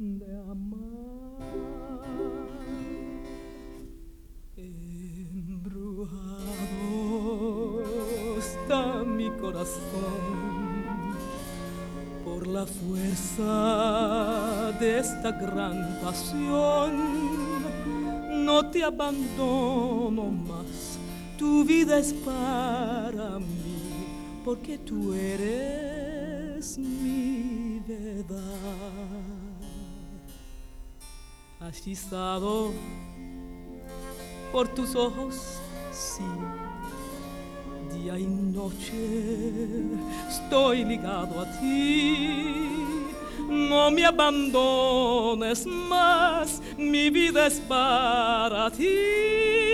de amar. Embrujado está mi corazón por la fuerza de esta gran pasión. No te abandono más, tu vida es para mí, porque tú eres mi verdad hechizado por tus ojos, sí. Día y noche estoy ligado a ti. No me abandones más, mi vida es para ti.